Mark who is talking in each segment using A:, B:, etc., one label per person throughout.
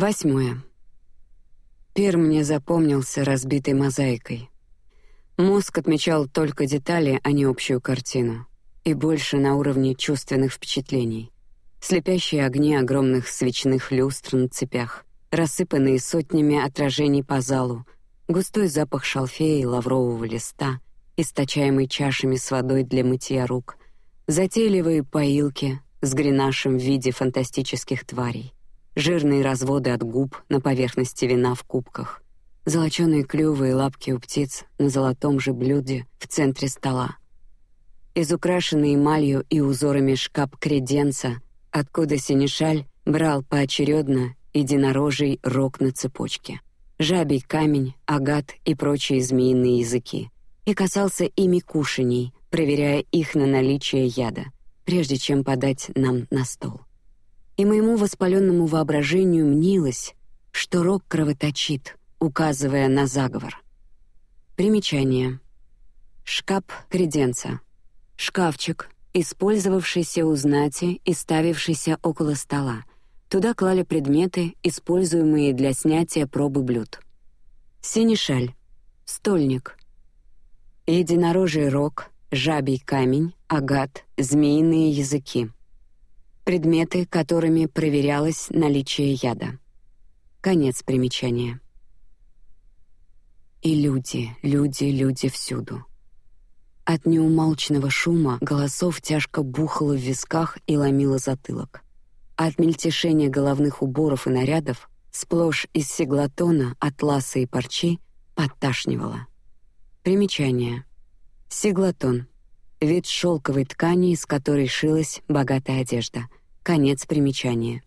A: Восьмое. Пир мне запомнился разбитой мозаикой. Мозг отмечал только детали, а не общую картину, и больше на уровне чувственных впечатлений. Слепящие огни огромных свечных люстр на цепях, рассыпанные сотнями отражений по залу, густой запах шалфея и лаврового листа, источаемый чашами с водой для мытья рук, затейливые поилки с гренашем в виде фантастических тварей жирные разводы от губ на поверхности вина в кубках, золоченые клювы и лапки у птиц на золотом же блюде в центре стола. Из украшенной эмалью и узорами шкаф креденца, откуда синешаль брал поочередно единорожий рог на цепочке, жабий камень, агат и прочие змеиные языки, и касался ими кушаний, проверяя их на наличие яда, прежде чем подать нам на стол и моему воспаленному воображению мнилось, что рог кровоточит, указывая на заговор. Примечание. Шкаф креденца. Шкафчик, использовавшийся у знати и ставившийся около стола. Туда клали предметы, используемые для снятия пробы блюд. Синишаль. Стольник. Единорожий рог, жабий камень, агат, змеиные языки предметы, которыми проверялось наличие яда. Конец примечания. И люди, люди, люди всюду. От неумолчного шума голосов тяжко бухало в висках и ломило затылок. От мельтешения головных уборов и нарядов, сплошь из сеглатона, атласа и парчи, подташнивало. Примечание. Сеглатон — вид шелковой ткани, из которой шилась богатая одежда — Конец примечания.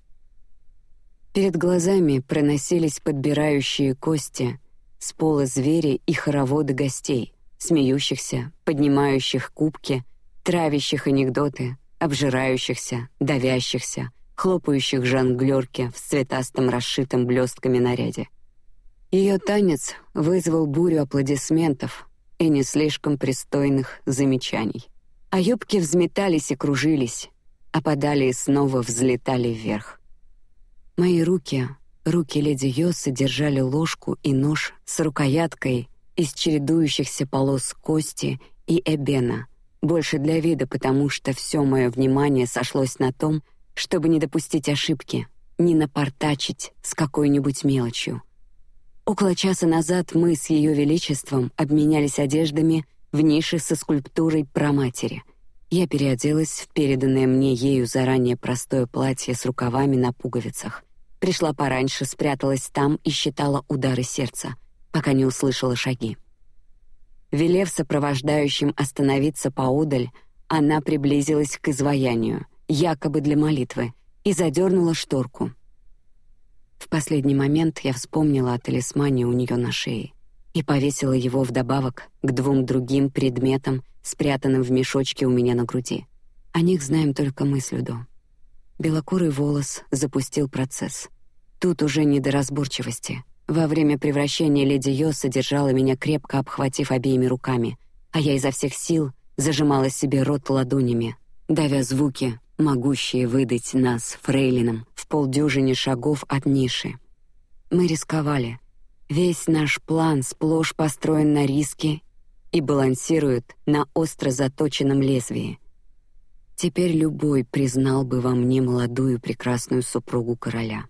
A: Перед глазами проносились подбирающие кости с пола звери и хороводы гостей, смеющихся, поднимающих кубки, травящих анекдоты, обжирающихся, давящихся, хлопающих жонглёрки в цветастом расшитом блестками наряде. Ее танец вызвал бурю аплодисментов и не слишком пристойных замечаний. А юбки взметались и кружились, опадали и снова взлетали вверх. Мои руки, руки леди Йосы держали ложку и нож с рукояткой из чередующихся полос кости и эбена, больше для вида, потому что все мое внимание сошлось на том, чтобы не допустить ошибки, не напортачить с какой-нибудь мелочью. Около часа назад мы с ее величеством обменялись одеждами в нише со скульптурой про матери. Я переоделась в переданное мне ею заранее простое платье с рукавами на пуговицах. Пришла пораньше, спряталась там и считала удары сердца, пока не услышала шаги. Велев сопровождающим остановиться поодаль, она приблизилась к изваянию, якобы для молитвы, и задернула шторку. В последний момент я вспомнила о талисмане у нее на шее и повесила его вдобавок к двум другим предметам спрятанным в мешочке у меня на груди. О них знаем только мы с Людо. Белокурый волос запустил процесс. Тут уже не до разборчивости. Во время превращения леди Йо содержала меня крепко обхватив обеими руками, а я изо всех сил зажимала себе рот ладонями, давя звуки, могущие выдать нас фрейлином в полдюжине шагов от ниши. Мы рисковали. Весь наш план сплошь построен на риске и балансирует на остро заточенном лезвии. Теперь любой признал бы во мне молодую прекрасную супругу короля.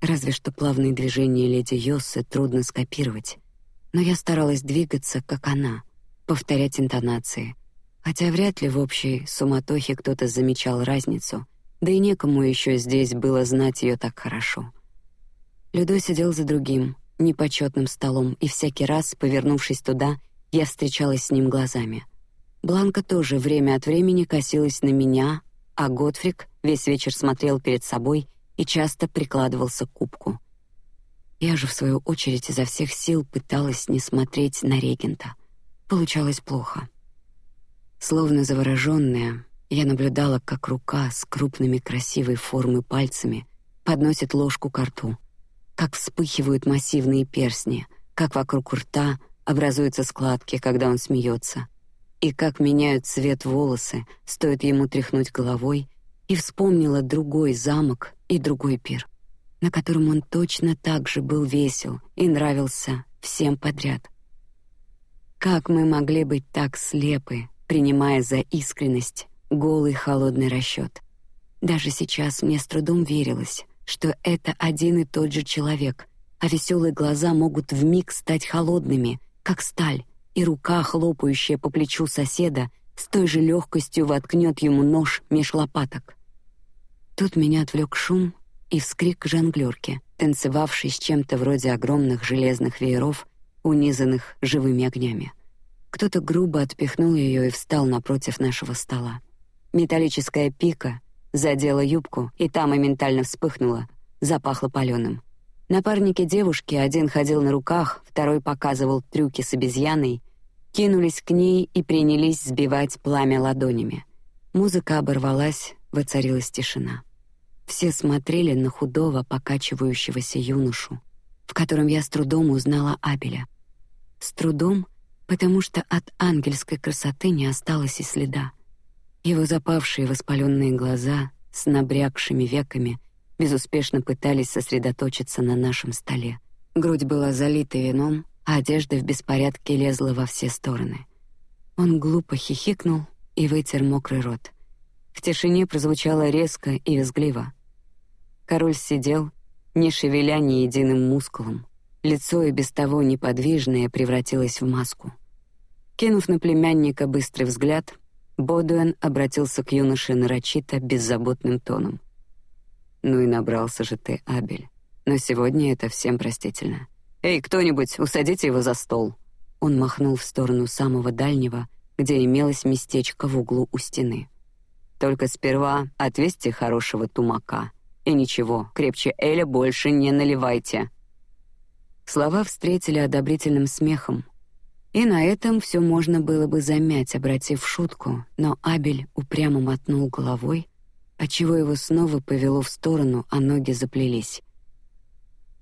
A: Разве что плавные движения леди Йоссы трудно скопировать, но я старалась двигаться, как она, повторять интонации, хотя вряд ли в общей суматохе кто-то замечал разницу, да и некому еще здесь было знать ее так хорошо. Людо сидел за другим, непочетным столом, и всякий раз, повернувшись туда, я встречалась с ним глазами. Бланка тоже время от времени косилась на меня, а Готфрик весь вечер смотрел перед собой и часто прикладывался к кубку. Я же в свою очередь изо всех сил пыталась не смотреть на регента. Получалось плохо. Словно завороженная, я наблюдала, как рука с крупными красивой формы пальцами подносит ложку к рту, как вспыхивают массивные перстни, как вокруг рта образуются складки, когда он смеется, и как меняют цвет волосы, стоит ему тряхнуть головой, и вспомнила другой замок и другой пир. на котором он точно так же был весел и нравился всем подряд. Как мы могли быть так слепы, принимая за искренность голый холодный расчет? Даже сейчас мне с трудом верилось, что это один и тот же человек, а веселые глаза могут в миг стать холодными, как сталь, и рука, хлопающая по плечу соседа, с той же легкостью воткнет ему нож меж лопаток. Тут меня отвлек шум и вскрик жонглерки, танцевавшей с чем-то вроде огромных железных вееров, унизанных живыми огнями. Кто-то грубо отпихнул ее и встал напротив нашего стола. Металлическая пика задела юбку, и та моментально вспыхнула, запахло паленым. Напарники девушки, один ходил на руках, второй показывал трюки с обезьяной, кинулись к ней и принялись сбивать пламя ладонями. Музыка оборвалась, воцарилась тишина. Все смотрели на худого, покачивающегося юношу, в котором я с трудом узнала Абеля. С трудом, потому что от ангельской красоты не осталось и следа. Его запавшие воспаленные глаза с набрякшими веками безуспешно пытались сосредоточиться на нашем столе. Грудь была залита вином, а одежда в беспорядке лезла во все стороны. Он глупо хихикнул и вытер мокрый рот. В тишине прозвучало резко и визгливо. Король сидел, не шевеля ни единым мускулом. Лицо и без того неподвижное превратилось в маску. Кинув на племянника быстрый взгляд, Бодуэн обратился к юноше нарочито беззаботным тоном. «Ну и набрался же ты, Абель. Но сегодня это всем простительно. Эй, кто-нибудь, усадите его за стол». Он махнул в сторону самого дальнего, где имелось местечко в углу у стены. «Только сперва отвесьте хорошего тумака». И ничего, крепче Эля больше не наливайте. Слова встретили одобрительным смехом. И на этом все можно было бы замять, обратив шутку, но Абель упрямо мотнул головой, отчего его снова повело в сторону, а ноги заплелись.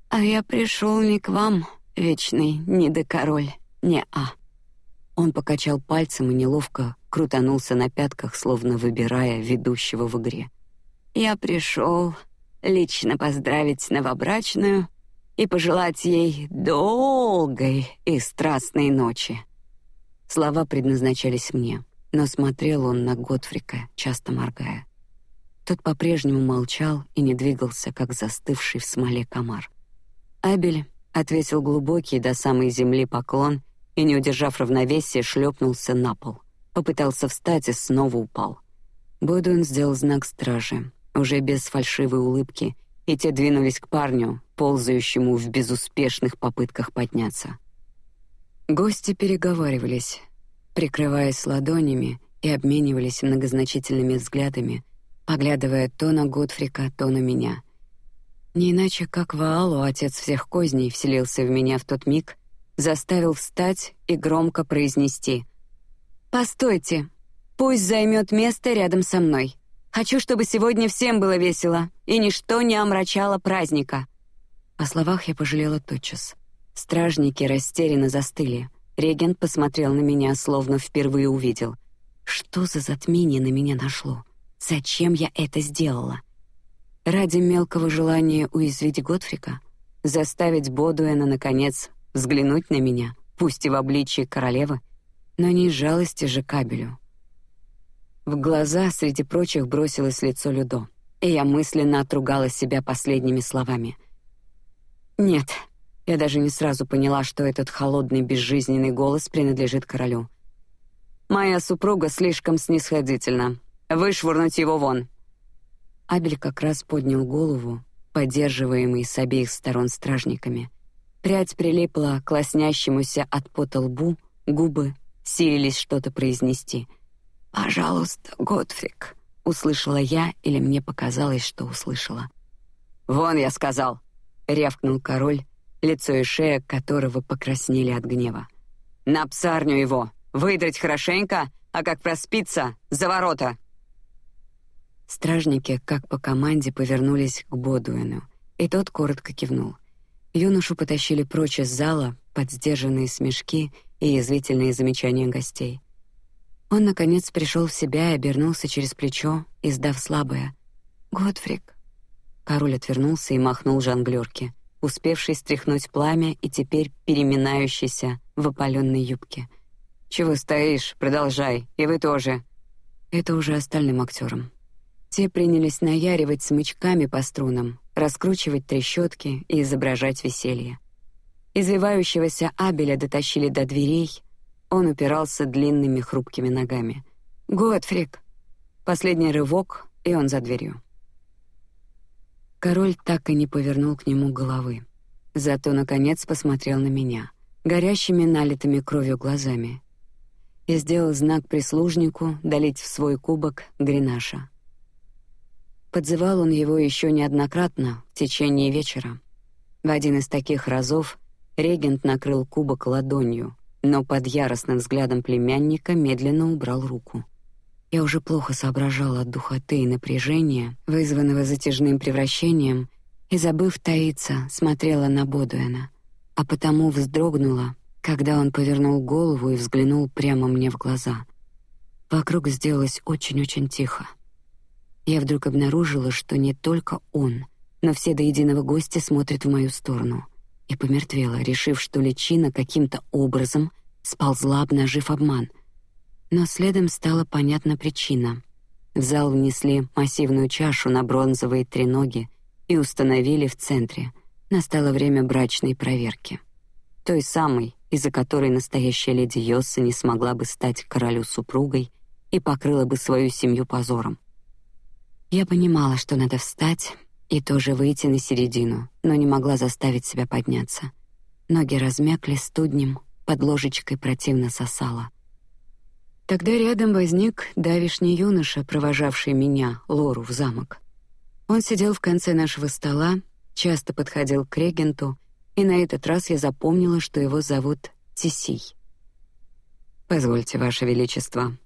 A: А я пришел не к вам, вечный недокороль, не а. Он покачал пальцем и неловко крутанулся на пятках, словно выбирая ведущего в игре. Я пришел лично поздравить новобрачную и пожелать ей долгой и страстной ночи. Слова предназначались мне, но смотрел он на Готфрика, часто моргая. Тот по-прежнему молчал и не двигался, как застывший в смоле комар. Абель ответил глубокий до самой земли поклон и, не удержав равновесия, шлепнулся на пол. Попытался встать и снова упал. Бодуин сделал знак стражи, уже без фальшивой улыбки, и те двинулись к парню, ползающему в безуспешных попытках подняться. Гости переговаривались, прикрываясь ладонями и обменивались многозначительными взглядами, поглядывая то на Готфрика, то на меня. Не иначе, как Ваалу, отец всех козней, вселился в меня в тот миг, заставил встать и громко произнести: "Постойте, пусть займет место рядом со мной". Хочу, чтобы сегодня всем было весело, и ничто не омрачало праздника. По словах я пожалела тотчас. Стражники растерянно застыли. Регент посмотрел на меня, словно впервые увидел. Что за затмение на меня нашло? Зачем я это сделала? Ради мелкого желания уязвить Готфрика, заставить Бодуэна наконец взглянуть на меня, пусть и в обличии королевы, но не из жалости же кабелю. В глаза среди прочих бросилось лицо Людо, и я мысленно отругала себя последними словами. Нет, я даже не сразу поняла, что этот холодный безжизненный голос принадлежит королю. Моя супруга слишком снисходительна. Вышвырнуть его вон. Абель как раз поднял голову, поддерживаемый с обеих сторон стражниками. Прядь прилипла к лоснящемуся от пота лбу, губы силились что-то произнести — «Пожалуйста, Готфрик», — услышала я или мне показалось, что услышала. «Вон, я сказал», — рявкнул король, лицо и шея которого покраснели от гнева. «На псарню его! Выдрать хорошенько, а как проспится, за ворота!» Стражники, как по команде, повернулись к Бодуэну, и тот коротко кивнул. Юношу потащили прочь из зала под сдержанные смешки и язвительные замечания гостей. Он наконец пришел в себя и обернулся через плечо, издав слабое: "Готфрик". Король отвернулся и махнул жонглёрке, успевшей стряхнуть пламя и теперь переминающейся в опаленной юбке. Чего стоишь? Продолжай, и вы тоже. Это уже остальным актерам. Те принялись наяривать смычками по струнам, раскручивать трещотки и изображать веселье. Извивающегося Абеля дотащили до дверей. Он упирался длинными хрупкими ногами. Готфрик. Последний рывок, и он за дверью. Король так и не повернул к нему головы, зато наконец посмотрел на меня, горящими налитыми кровью глазами, и сделал знак прислужнику долить в свой кубок гренаша. Подзывал он его еще неоднократно в течение вечера. В один из таких разов регент накрыл кубок ладонью, но под яростным взглядом племянника медленно убрал руку. Я уже плохо соображала от духоты и напряжения, вызванного затяжным превращением, и забыв таиться, смотрела на Бодуэна, а потому вздрогнула, когда он повернул голову и взглянул прямо мне в глаза. Вокруг сделалось очень-очень тихо. Я вдруг обнаружила, что не только он, но все до единого гости смотрят в мою сторону, и помертвела, решив, что личина каким-то образом сползла, обнажив обман. Но следом стала понятна причина. В зал внесли массивную чашу на бронзовые треноги и установили в центре. Настало время брачной проверки, той самой, из-за которой настоящая леди Йосса не смогла бы стать королю супругой и покрыла бы свою семью позором. Я понимала, что надо встать и тоже выйти на середину, но не могла заставить себя подняться. Ноги размякли студнем, под ложечкой противно сосала. Тогда рядом возник давишний юноша, провожавший меня, Лору, в замок. Он сидел в конце нашего стола, часто подходил к регенту и на этот раз я запомнила, что его зовут Тисий. Позвольте, ваше величество.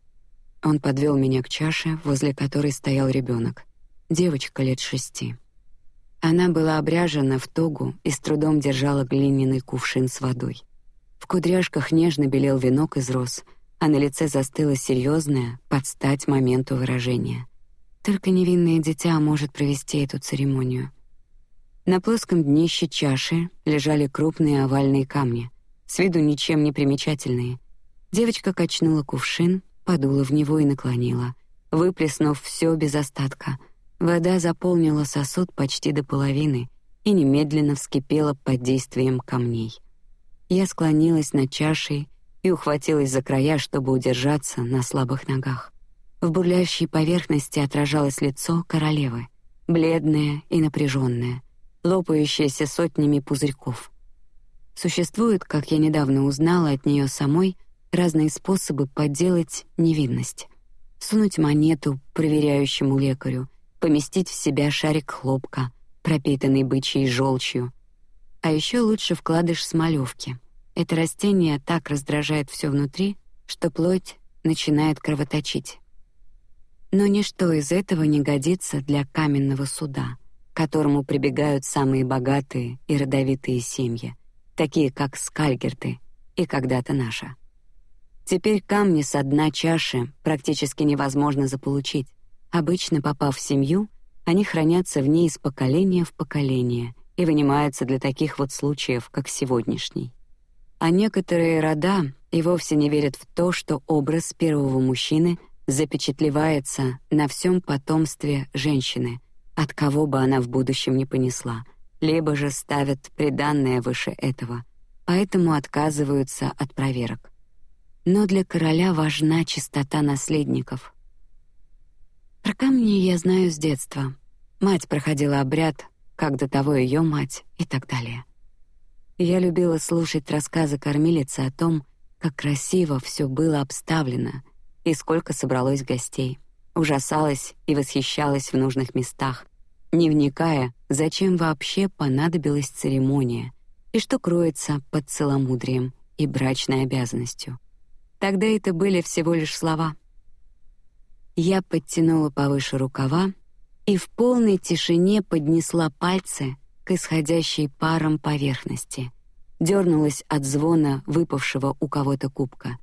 A: Он подвел меня к чаше, возле которой стоял ребенок, девочка лет шести. Она была обряжена в тогу и с трудом держала глиняный кувшин с водой. В кудряшках нежно белел венок из роз, а на лице застыло серьезное, под стать моменту выражение. Только невинное дитя может провести эту церемонию. На плоском днище чаши лежали крупные овальные камни, с виду ничем не примечательные. Девочка качнула кувшин, подула в него и наклонила, выплеснув все без остатка. Вода заполнила сосуд почти до половины и немедленно вскипела под действием камней. Я склонилась над чашей и ухватилась за края, чтобы удержаться на слабых ногах. В бурлящей поверхности отражалось лицо королевы, бледное и напряженное лопающаяся сотнями пузырьков. Существуют, как я недавно узнала от нее самой, разные способы подделать невинность: сунуть монету проверяющему лекарю, поместить в себя шарик хлопка, пропитанный бычьей желчью, а еще лучше вкладыш смолевки. Это растение так раздражает все внутри, что плоть начинает кровоточить. Но ничто из этого не годится для каменного суда к которому прибегают самые богатые и родовитые семьи, такие как Скальгерты и когда-то наша. Теперь камни с дна чаши практически невозможно заполучить. Обычно, попав в семью, они хранятся в ней из поколения в поколение и вынимаются для таких вот случаев, как сегодняшний. А некоторые рода и вовсе не верят в то, что образ первого мужчины запечатлевается на всем потомстве женщины, от кого бы она в будущем не понесла, либо же ставят приданное выше этого, поэтому отказываются от проверок. Но для короля важна чистота наследников. Про камни я знаю с детства. Мать проходила обряд, как до того ее мать и так далее. Я любила слушать рассказы кормилицы о том, как красиво все было обставлено и сколько собралось гостей. Ужасалась и восхищалась в нужных местах, не вникая, зачем вообще понадобилась церемония и что кроется под целомудрием и брачной обязанностью. Тогда это были всего лишь слова. Я подтянула повыше рукава и в полной тишине поднесла пальцы к исходящей паром поверхности. Дернулась от звона выпавшего у кого-то кубка.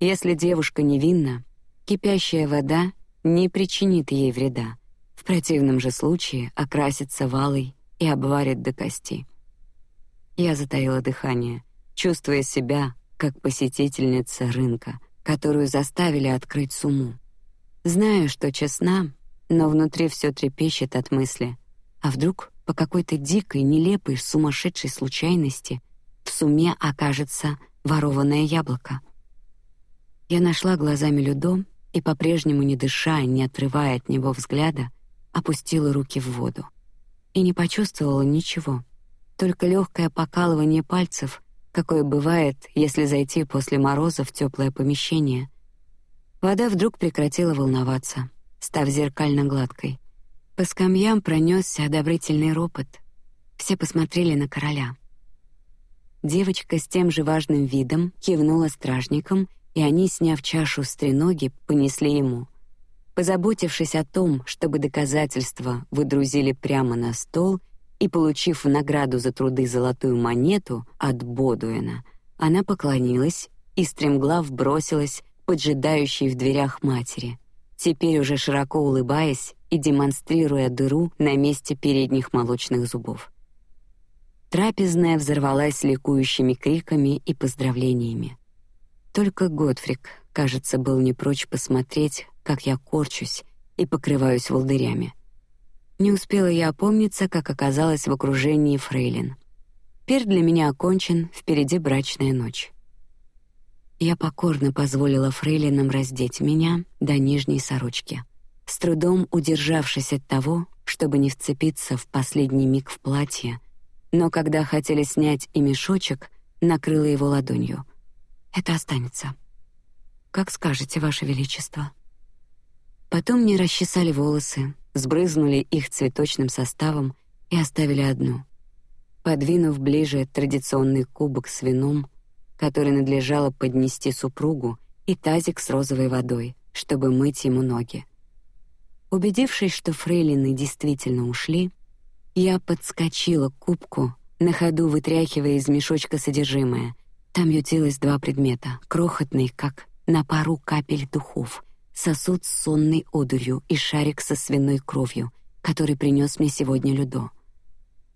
A: Если девушка невинна, кипящая вода не причинит ей вреда В противном же случае окрасится валой и обварит до кости. Я затаила дыхание, чувствуя себя как посетительница рынка, которую заставили открыть сумму. Знаю, что честна, но внутри все трепещет от мысли: а вдруг по какой-то дикой, нелепой, сумасшедшей случайности в сумме окажется ворованное яблоко? Я нашла глазами Людо и по-прежнему не дыша, не отрывая от него взгляда, опустила руки в воду и не почувствовала ничего, только легкое покалывание пальцев какое бывает, если зайти после мороза в теплое помещение. Вода вдруг прекратила волноваться, став зеркально гладкой. По скамьям пронесся одобрительный ропот. Все посмотрели на короля. Девочка с тем же важным видом кивнула стражникам, и они, сняв чашу с треноги, понесли ему. Позаботившись о том, чтобы доказательства выдрузили прямо на стол, и, получив в награду за труды золотую монету от Бодуэна, она поклонилась и стремглав бросилась поджидающей в дверях матери, теперь уже широко улыбаясь и демонстрируя дыру на месте передних молочных зубов. Трапезная взорвалась ликующими криками и поздравлениями. Только Готфрик, кажется, был не прочь посмотреть, как я корчусь и покрываюсь волдырями. Не успела я опомниться, как оказалась в окружении фрейлин. Пир для меня окончен, впереди брачная ночь. Я покорно позволила фрейлинам раздеть меня до нижней сорочки, с трудом удержавшись от того, чтобы не вцепиться в последний миг в платье, но когда хотели снять и мешочек, накрыла его ладонью. Это останется. Как скажете, ваше величество. Потом мне расчесали волосы, сбрызнули их цветочным составом и оставили одну. Подвинув ближе традиционный кубок с вином, который надлежало поднести супругу, и тазик с розовой водой, чтобы мыть ему ноги. Убедившись, что фрейлины действительно ушли, я подскочила к кубку, на ходу вытряхивая из мешочка содержимое. Там ютилось два предмета, крохотные, как на пару капель духов, сосуд с сонной одурью и шарик со свиной кровью, который принес мне сегодня Людо.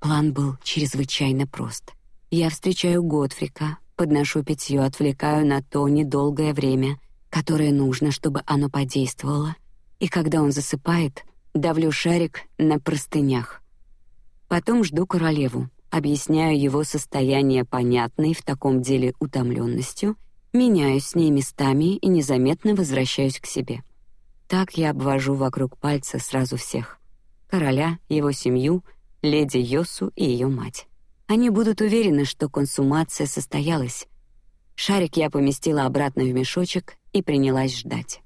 A: План был чрезвычайно прост. Я встречаю Готфрика, подношу питье, отвлекаю на то недолгое время, которое нужно, чтобы оно подействовало, и когда он засыпает, давлю шарик на простынях. Потом жду королеву, объясняю его состояние понятной в таком деле утомленностью меняюсь с ней местами и незаметно возвращаюсь к себе. Так я обвожу вокруг пальца сразу всех: короля, его семью, леди Йосу и ее мать. Они будут уверены, что консумация состоялась. Шарик я поместила обратно в мешочек и принялась ждать.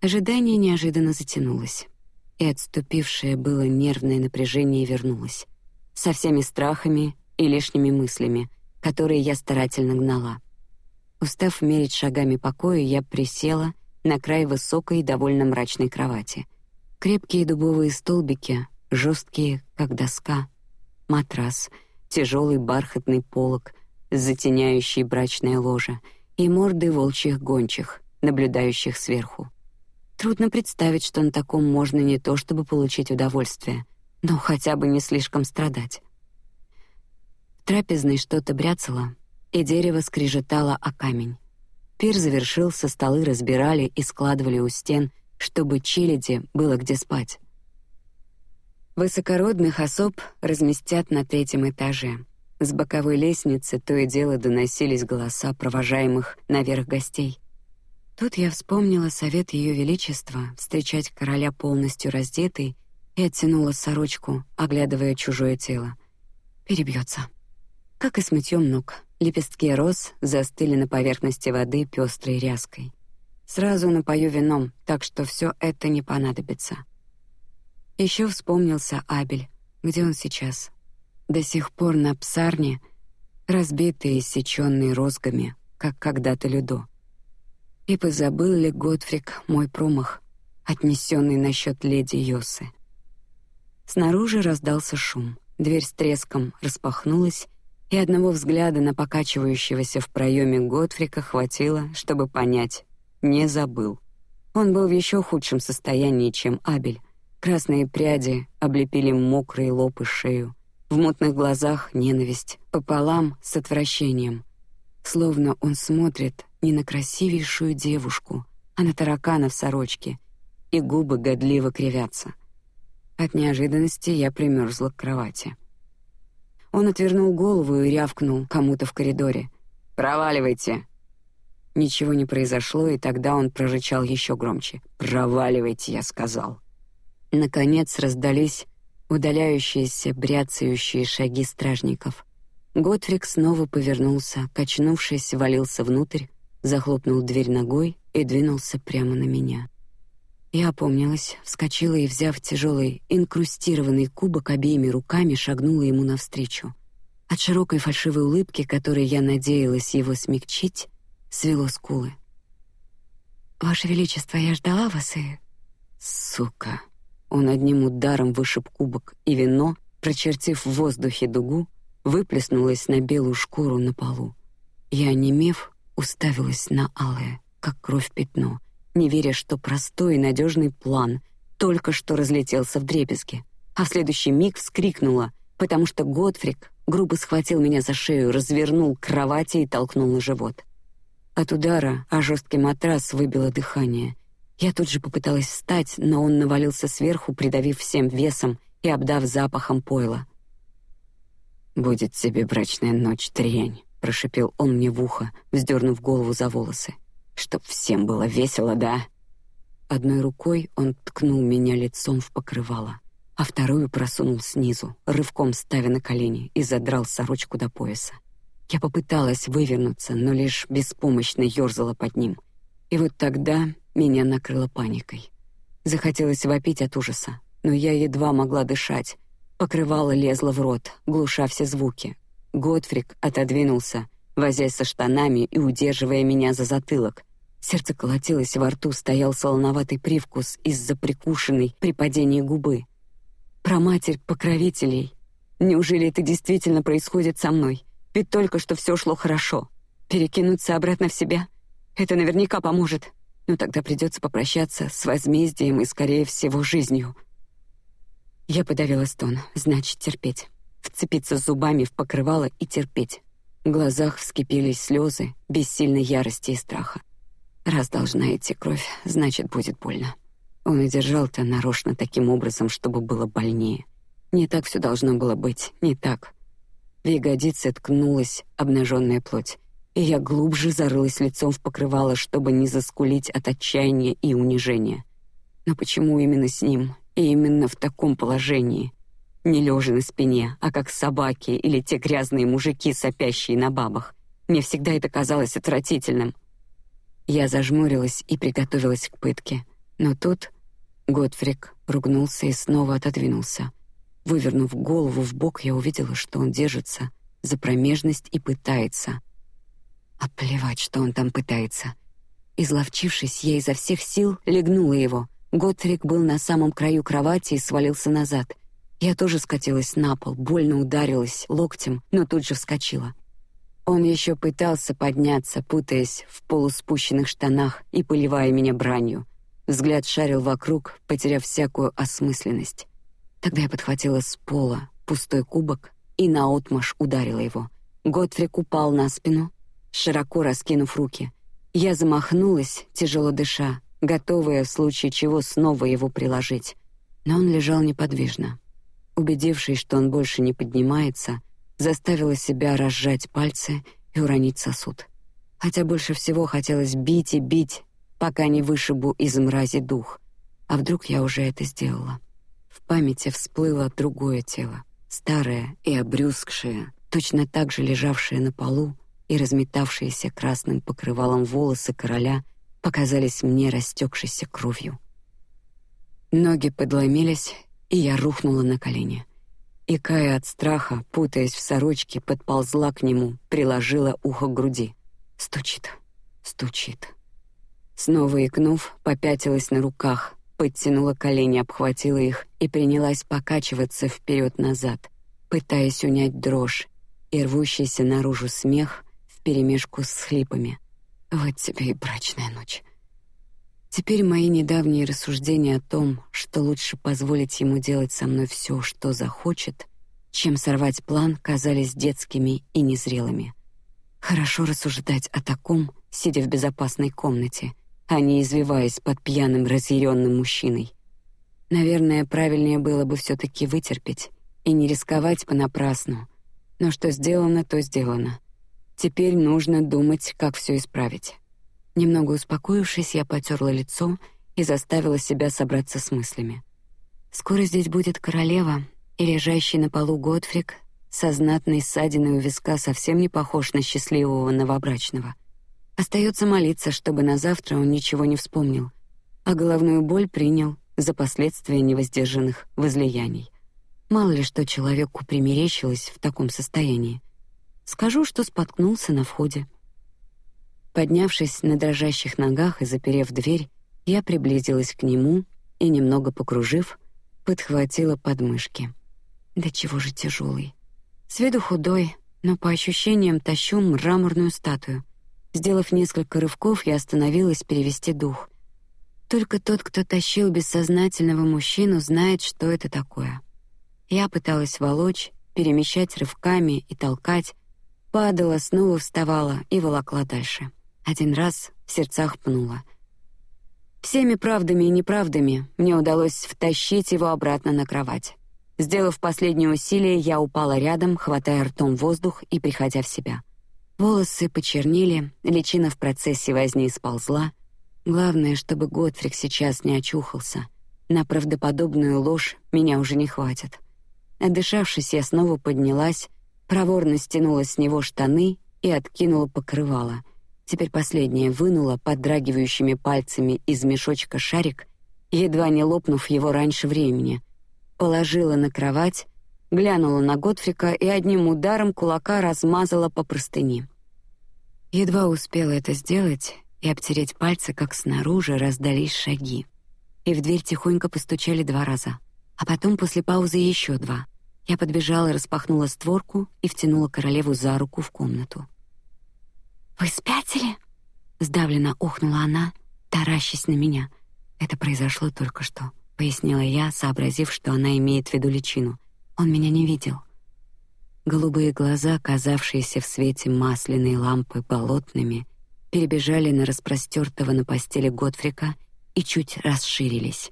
A: Ожидание неожиданно затянулось, и отступившее было нервное напряжение вернулось, со всеми страхами и лишними мыслями, которые я старательно гнала. Устав мерить шагами покоя, я присела на край высокой и довольно мрачной кровати. Крепкие дубовые столбики, жесткие, как доска, матрас, тяжелый бархатный полог, затеняющий брачное ложе, и морды волчьих гончих, наблюдающих сверху. Трудно представить, что на таком можно не то чтобы получить удовольствие, но хотя бы не слишком страдать. В трапезной что-то бряцало, и дерево скрежетало о камень. Пир завершился, столы разбирали и складывали у стен, чтобы челяди было где спать. Высокородных особ разместят на третьем этаже. С боковой лестницы то и дело доносились голоса провожаемых наверх гостей. Тут я вспомнила совет Ее Величества встречать короля полностью раздетый и оттянула сорочку, оглядывая чужое тело. Перебьется, как и с мытьем ног. Лепестки роз застыли на поверхности воды пестрой ряской. Сразу напою вином, так что все это не понадобится. Еще вспомнился Абель, где он сейчас. До сих пор на псарне, разбитый и иссеченный розгами, как когда-то Людо. И позабыл ли Готфрик мой промах, отнесенный насчет леди Йосы? Снаружи раздался шум. Дверь с треском распахнулась, и одного взгляда на покачивающегося в проеме Готфрика хватило, чтобы понять, не забыл. Он был в еще худшем состоянии, чем Абель, Красные пряди облепили мокрый лоб и шею. В мутных глазах ненависть пополам с отвращением, словно он смотрит не на красивейшую девушку, а на таракана в сорочке, и губы годливо кривятся. От неожиданности я примерзла к кровати. Он отвернул голову и рявкнул кому-то в коридоре: "Проваливайте!" Ничего не произошло, и тогда он прорычал еще громче: "Проваливайте!" Я сказал. Наконец раздались удаляющиеся бряцающие шаги стражников. Готфрик снова повернулся, качнувшись, валился внутрь, захлопнул дверь ногой и двинулся прямо на меня. Я опомнилась, вскочила и, взяв тяжелый инкрустированный кубок обеими руками, шагнула ему навстречу. От широкой фальшивой улыбки, которой я надеялась его смягчить, свело скулы. Ваше Величество, я ждала вас и... Сука! Он одним ударом вышиб кубок, и вино, прочертив в воздухе дугу, выплеснулось на белую шкуру на полу. Я, немев, уставилась на алое, как кровь пятно, не веря, что простой и надежный план только что разлетелся в дребезги, а в следующий миг вскрикнула, потому что Готфрик грубо схватил меня за шею, развернул к кровати и толкнул на живот. От удара о жесткий матрас выбило дыхание, я тут же попыталась встать, но он навалился сверху, придавив всем весом и обдав запахом пойла. Будет тебе брачная ночь, трень, прошепел он мне в ухо, вздернув голову за волосы. Чтоб всем было весело, да? Одной рукой он ткнул меня лицом в покрывало, а вторую просунул снизу, рывком ставя на колени и задрал сорочку до пояса. Я попыталась вывернуться, но лишь беспомощно ерзала под ним. И вот тогда меня накрыло паникой. Захотелось вопить от ужаса, но я едва могла дышать. Покрывало лезло в рот, глуша все звуки. Готфрик отодвинулся, возясь со штанами и удерживая меня за затылок. Сердце колотилось во рту, стоял солоноватый привкус из-за прикушенной при падении губы. Про матерь покровителей. Неужели это действительно происходит со мной? Ведь только что все шло хорошо. Перекинуться обратно в себя — это наверняка поможет но тогда придется попрощаться с возмездием и, скорее всего, жизнью. Я подавила стон, значит терпеть, вцепиться зубами в покрывало и терпеть. В глазах вскипели слезы бессильной ярости и страха. Раз должна идти кровь, значит будет больно. Он и держал-то нарочно таким образом, чтобы было больнее. Не так все должно было быть, не так. В ягодицы ткнулась обнаженная плоть и я глубже зарылась лицом в покрывало, чтобы не заскулить от отчаяния и унижения. Но почему именно с ним и именно в таком положении? Не лежа на спине, а как собаки или те грязные мужики, сопящие на бабах. Мне всегда это казалось отвратительным. Я зажмурилась и приготовилась к пытке, но тут Готфрик ругнулся и снова отодвинулся. Вывернув голову в бок, я увидела, что он держится за промежность и пытается — а плевать, что он там пытается. Изловчившись, я изо всех сил легнула его. Готрик был на самом краю кровати и свалился назад. Я тоже скатилась на пол, больно ударилась локтем, но тут же вскочила. Он еще пытался подняться, путаясь в полуспущенных штанах и поливая меня бранью. Взгляд шарил вокруг, потеряв всякую осмысленность. Тогда я подхватила с пола пустой кубок и наотмашь ударила его. Готфрик упал на спину, широко раскинув руки. Я замахнулась, тяжело дыша, готовая в случае чего снова его приложить. Но он лежал неподвижно. Убедившись, что он больше не поднимается, заставила себя разжать пальцы и уронить сосуд. Хотя больше всего хотелось бить и бить, пока не вышибу из мрази дух. А вдруг я уже это сделала? В памяти всплыло другое тело, старое и обрюзгшее, точно так же лежавшее на полу, и разметавшиеся красным покрывалом волосы короля показались мне растекшейся кровью. Ноги подломились, и я рухнула на колени. И Кая от страха, путаясь в сорочке, подползла к нему, приложила ухо к груди. Стучит, стучит. Снова икнув, попятилась на руках, подтянула колени, обхватила их и принялась покачиваться вперед-назад, пытаясь унять дрожь и рвущийся наружу смех, вперемешку с хлипами. Вот тебе и брачная ночь. Теперь мои недавние рассуждения о том, что лучше позволить ему делать со мной все, что захочет, чем сорвать план, казались детскими и незрелыми. Хорошо рассуждать о таком, сидя в безопасной комнате, а не извиваясь под пьяным разъяренным мужчиной. Наверное, правильнее было бы все-таки вытерпеть и не рисковать понапрасну. Но что сделано, то сделано. Теперь нужно думать, как все исправить. Немного успокоившись, я потерла лицо и заставила себя собраться с мыслями. Скоро здесь будет королева, и лежащий на полу Готфрик со знатной ссадиной у виска совсем не похож на счастливого новобрачного. Остается молиться, чтобы на завтра он ничего не вспомнил, а головную боль принял за последствия невоздержанных возлияний. Мало ли что человеку примерещилось в таком состоянии. Скажу, что споткнулся на входе. Поднявшись на дрожащих ногах и заперев дверь, я приблизилась к нему и немного покружив, подхватила подмышки. Да чего же тяжелый. С виду худой, но по ощущениям тащу мраморную статую. Сделав несколько рывков, я остановилась перевести дух. Только тот, кто тащил бессознательного мужчину, знает, что это такое. Я пыталась волочь, перемещать рывками и толкать, падала, снова вставала и волокла дальше. Один раз в сердцах пнула. Всеми правдами и неправдами мне удалось втащить его обратно на кровать. Сделав последнее усилие, я упала рядом, хватая ртом воздух и приходя в себя. Волосы почернели, личина в процессе возни сползла. Главное, чтобы Готфрик сейчас не очухался. На правдоподобную ложь меня уже не хватит. Отдышавшись, я снова поднялась, проворно стянула с него штаны и откинула покрывало — Теперь последняя вынула подрагивающими пальцами из мешочка шарик, едва не лопнув его раньше времени, положила на кровать, глянула на Готфрика и одним ударом кулака размазала по простыни. Едва успела это сделать и обтереть пальцы, как снаружи раздались шаги, и в дверь тихонько постучали два раза, а потом после паузы еще два. Я подбежала, распахнула створку и втянула королеву за руку в комнату. Вы спятили? Сдавленно охнула она, таращась на меня. Это произошло только что, пояснила я, сообразив, что она имеет в виду личину. Он меня не видел. Голубые глаза, казавшиеся в свете масляной лампы болотными, перебежали на распростертого на постели Готфрика и чуть расширились.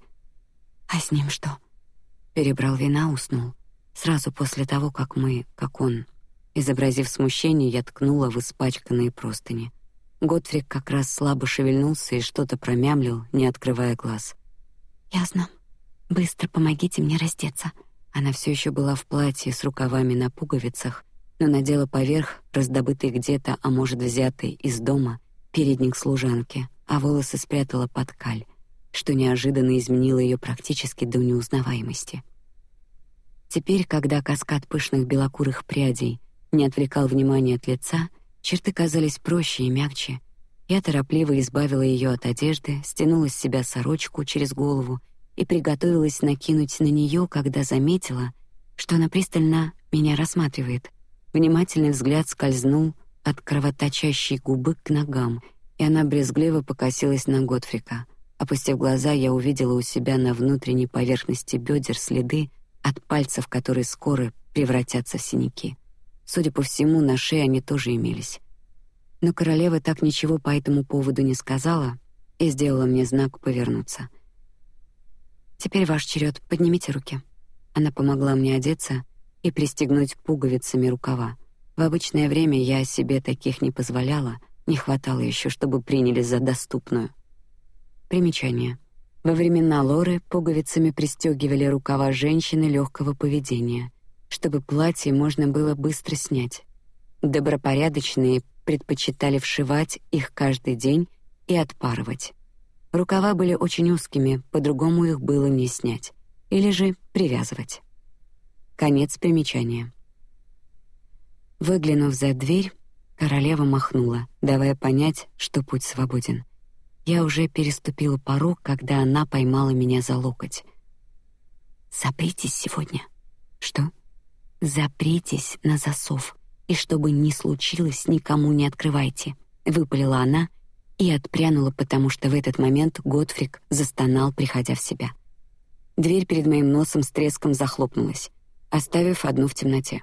A: А с ним что? Перебрал вина, уснул. Сразу после того, как мы, как он, Изобразив смущение, я ткнула в испачканные простыни. Готфрик как раз слабо шевельнулся и что-то промямлил, не открывая глаз. Ясно. Быстро помогите мне раздеться. Она все еще была в платье с рукавами на пуговицах, но надела поверх раздобытый где-то, а может взятый из дома, передник служанки, а волосы спрятала под каль, что неожиданно изменило ее практически до неузнаваемости. Теперь, когда каскад пышных белокурых прядей не отвлекал внимания от лица, черты казались проще и мягче. Я торопливо избавила ее от одежды, стянула с себя сорочку через голову и приготовилась накинуть на нее, когда заметила, что она пристально меня рассматривает. Внимательный взгляд скользнул от кровоточащей губы к ногам, и она брезгливо покосилась на Готфрика. Опустив глаза, я увидела у себя на внутренней поверхности бедер следы от пальцев, которые скоро превратятся в синяки. Судя по всему, на шее они тоже имелись. Но королева так ничего по этому поводу не сказала и сделала мне знак повернуться. Теперь ваш черед. Поднимите руки. Она помогла мне одеться и пристегнуть пуговицами рукава. В обычное время я себе таких не позволяла, не хватало еще, чтобы приняли за доступную. Примечание. Во времена Лоры пуговицами пристегивали рукава женщины легкого поведения, чтобы платье можно было быстро снять. Добропорядочные предпочитали вшивать их каждый день и отпарывать. Рукава были очень узкими, по-другому их было не снять, или же привязывать. Конец примечания. Выглянув за дверь, королева махнула, давая понять, что путь свободен. Я уже переступила порог, когда она поймала меня за локоть. Запритесь сегодня. Что? Запритесь на засов, и чтобы ни случилось, никому не открывайте, выпалила она и отпрянула, потому что в этот момент Готфрик застонал, приходя в себя. Дверь перед моим носом с треском захлопнулась, оставив одну в темноте.